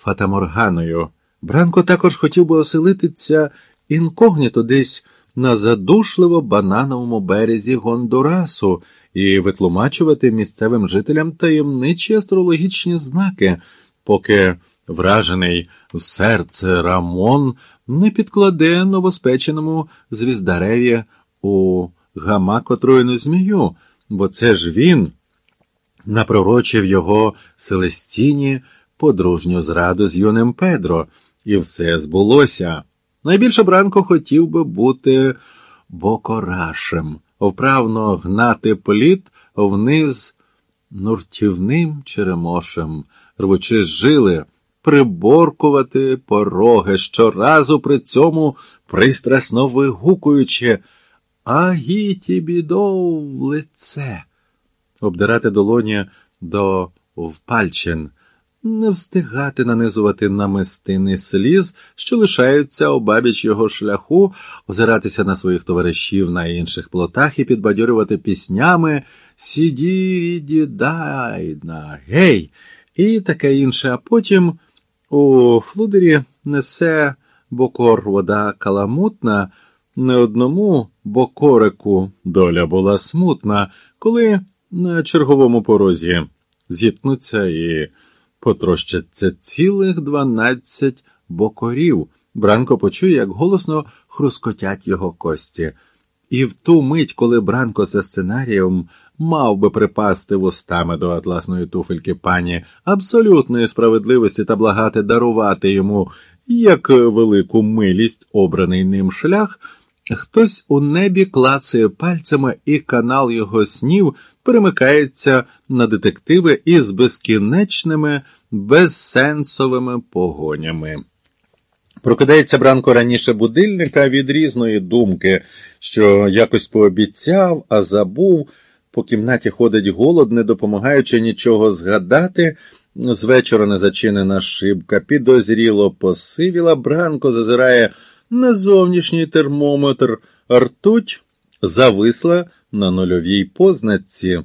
Фатаморганою. Бранко також хотів би оселитися інкогніто десь на задушливо банановому березі Гондурасу і витлумачувати місцевим жителям таємничі астрологічні знаки, поки вражений в серце Рамон не підкладе новоспеченому звіздареві у гамак отруєну змію, бо це ж він напророчив його Селестіні подружню зраду з юним Педро, і все збулося. Найбільше Бранко хотів би бути бокорашем, вправно гнати плід вниз нуртівним черемошем, рвучи жили, приборкувати пороги, щоразу при цьому пристрасно вигукуючи Агіті бідов лице, обдирати долоні до впальчин не встигати нанизувати намистини сліз, що лишаються обабіч його шляху, озиратися на своїх товаришів на інших плотах і підбадьорювати піснями Сідірі дідайна, гей, і таке інше. А потім у флудері несе бокор вода каламутна, не одному бокорику доля була смутна, коли на черговому порозі зіткнуться і потрощаться цілих дванадцять бокорів. Бранко почує, як голосно хрускотять його кості. І в ту мить, коли Бранко за сценарієм мав би припасти вустами до атласної туфельки пані абсолютної справедливості та благати дарувати йому як велику милість обраний ним шлях, хтось у небі клацає пальцями, і канал його снів перемикається на детективи із безкінечними, безсенсовими погонями. Прокидається Бранко раніше будильника від різної думки, що якось пообіцяв, а забув, по кімнаті ходить голод, не допомагаючи нічого згадати. З вечора незачинена шибка, підозріло посивіла, Бранко зазирає на зовнішній термометр, ртуть зависла на нульовій позначці.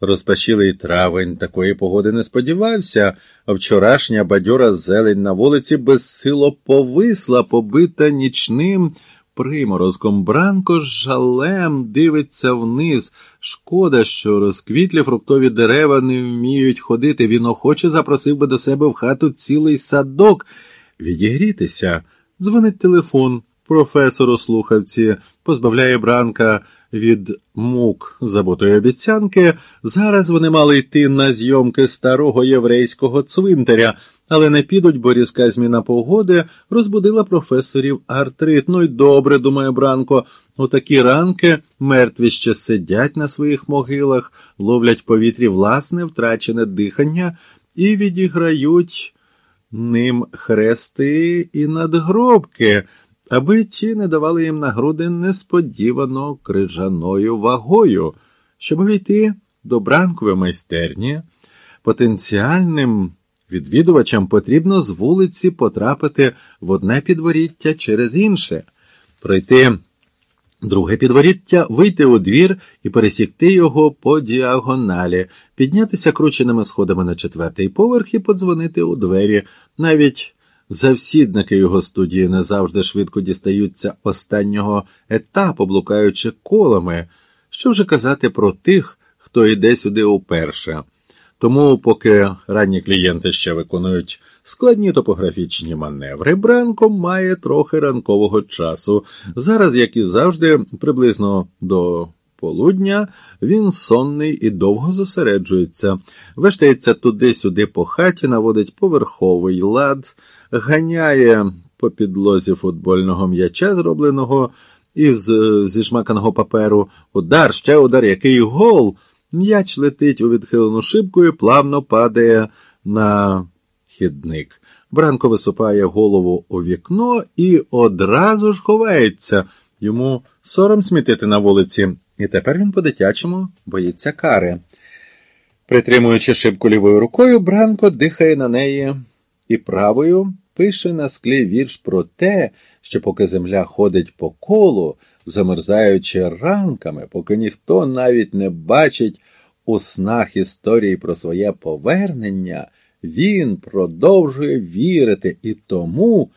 Розпашілий травень такої погоди не сподівався, вчорашня бадьора зелень на вулиці безсило повисла, побита нічним приморозком. Бранко з жалем дивиться вниз. Шкода, що розквітлі фруктові дерева не вміють ходити. Він охоче запросив би до себе в хату цілий садок. Відігрітися. Дзвонить телефон. Професор у слухавці позбавляє Бранка від мук забутої обіцянки. Зараз вони мали йти на зйомки старого єврейського цвинтаря, але не підуть, бо різка зміна погоди розбудила професорів артрит. Ну й добре, думає Бранко. У такі ранки мертві ще сидять на своїх могилах, ловлять повітрі власне втрачене дихання і відіграють ним хрести і надгробки аби ті не давали їм на груди несподівано крижаною вагою, щоб війти до бранкової майстерні, потенціальним відвідувачам потрібно з вулиці потрапити в одне підворіття через інше, пройти друге підворіття, вийти у двір і пересікти його по діагоналі, піднятися крученими сходами на четвертий поверх і подзвонити у двері, навіть Завсідники його студії не завжди швидко дістаються останнього етапу, блукаючи колами. Що вже казати про тих, хто йде сюди уперше. Тому, поки ранні клієнти ще виконують складні топографічні маневри, Бранко має трохи ранкового часу. Зараз, як і завжди, приблизно до полудня він сонний і довго зосереджується, вештається туди-сюди по хаті, наводить поверховий лад, ганяє по підлозі футбольного м'яча, зробленого із е, зішмаканого паперу, удар, ще удар, який гол. М'яч летить у відхилену шибку і плавно падає на хідник. Бранко висупає голову у вікно і одразу ж ховається. Йому сором смітити на вулиці. І тепер він по-дитячому боїться кари. Притримуючи шибку лівою рукою, Бранко дихає на неї і правою пише на склі вірш про те, що поки земля ходить по колу, замерзаючи ранками, поки ніхто навіть не бачить у снах історії про своє повернення, Він продовжує вірити і тому,